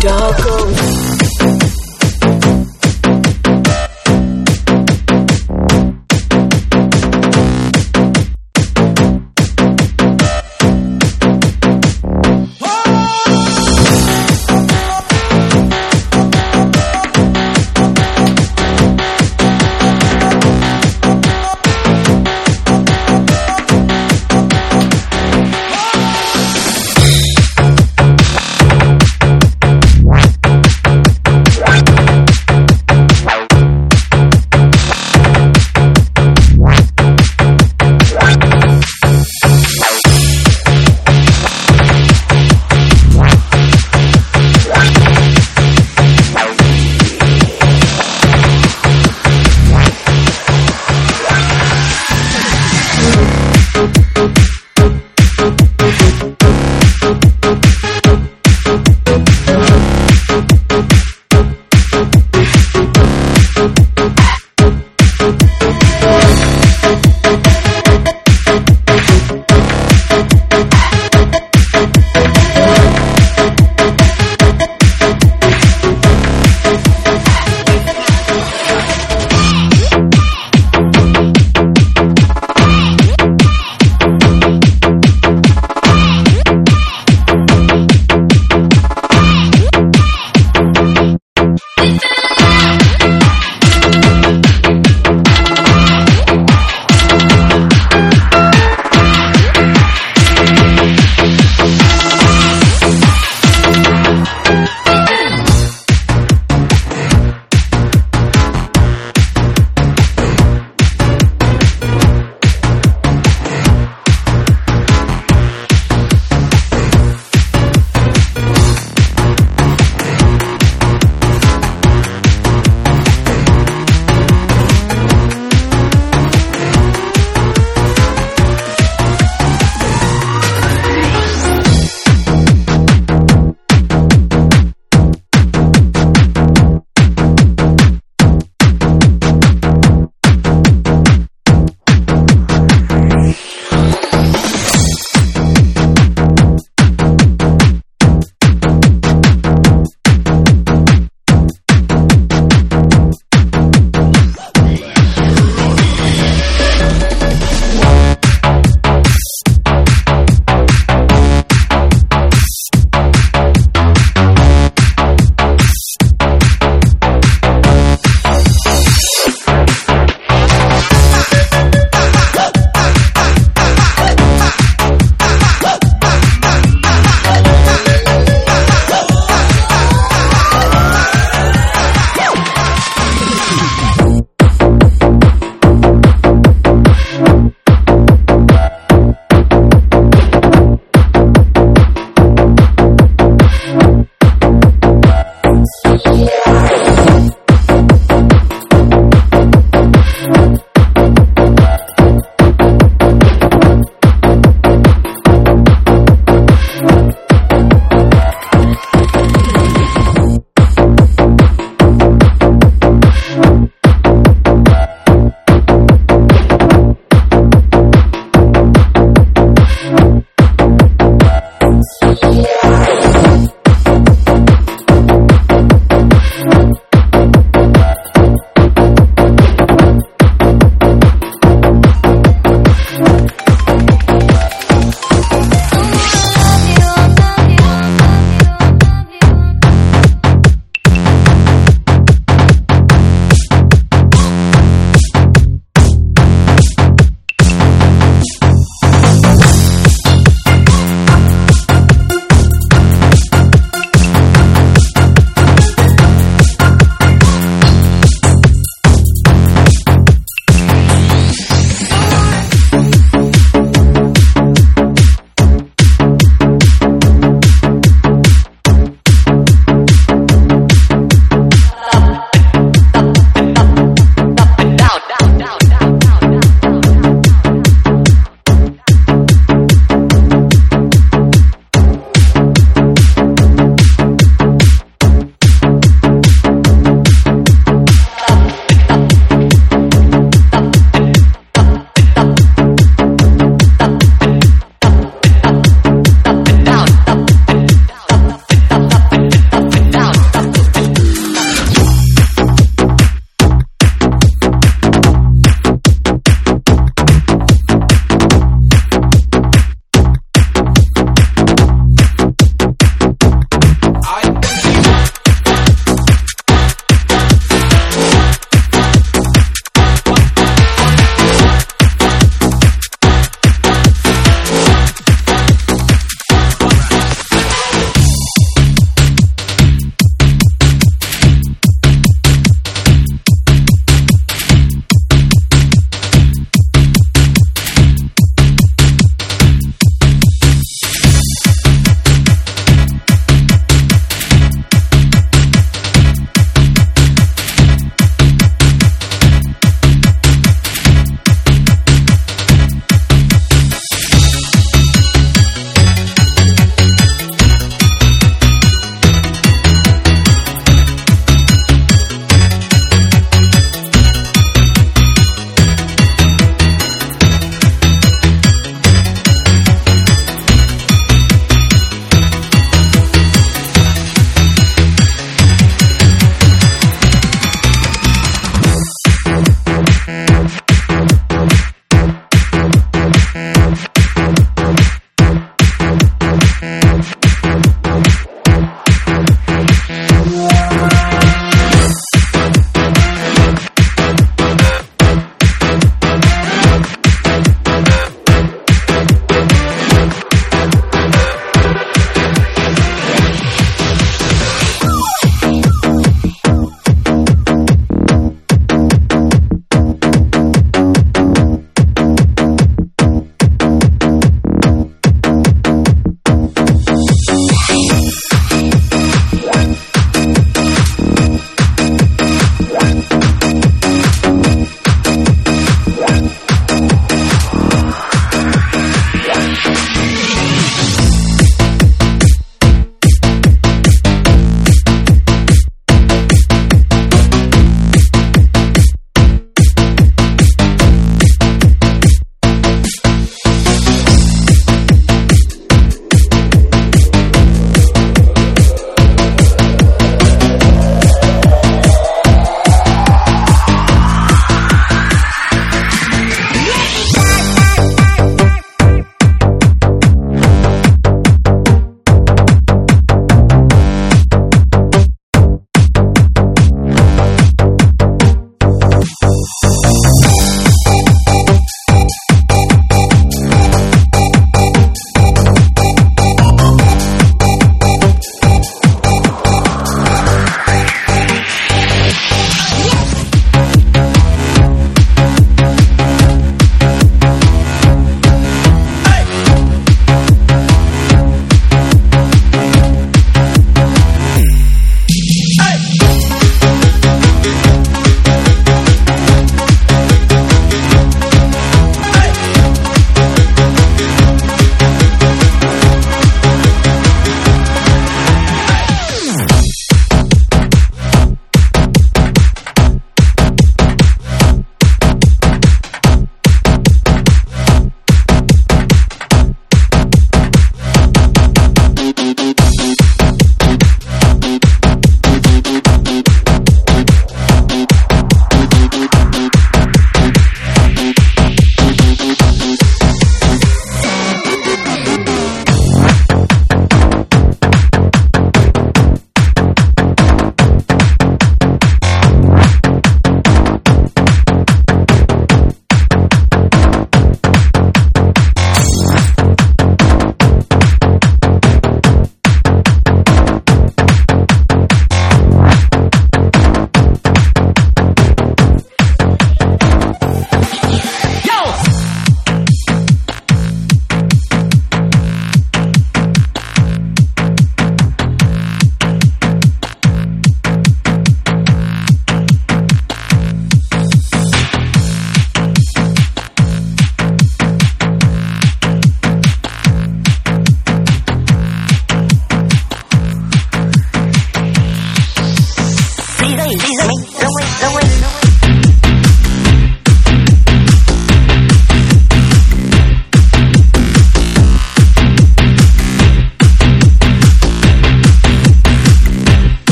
dog goes.